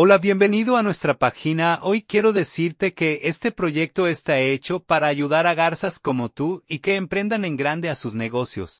Hola, bienvenido a nuestra página. Hoy quiero decirte que este proyecto está hecho para ayudar a garzas como tú y que emprendan en grande a sus negocios.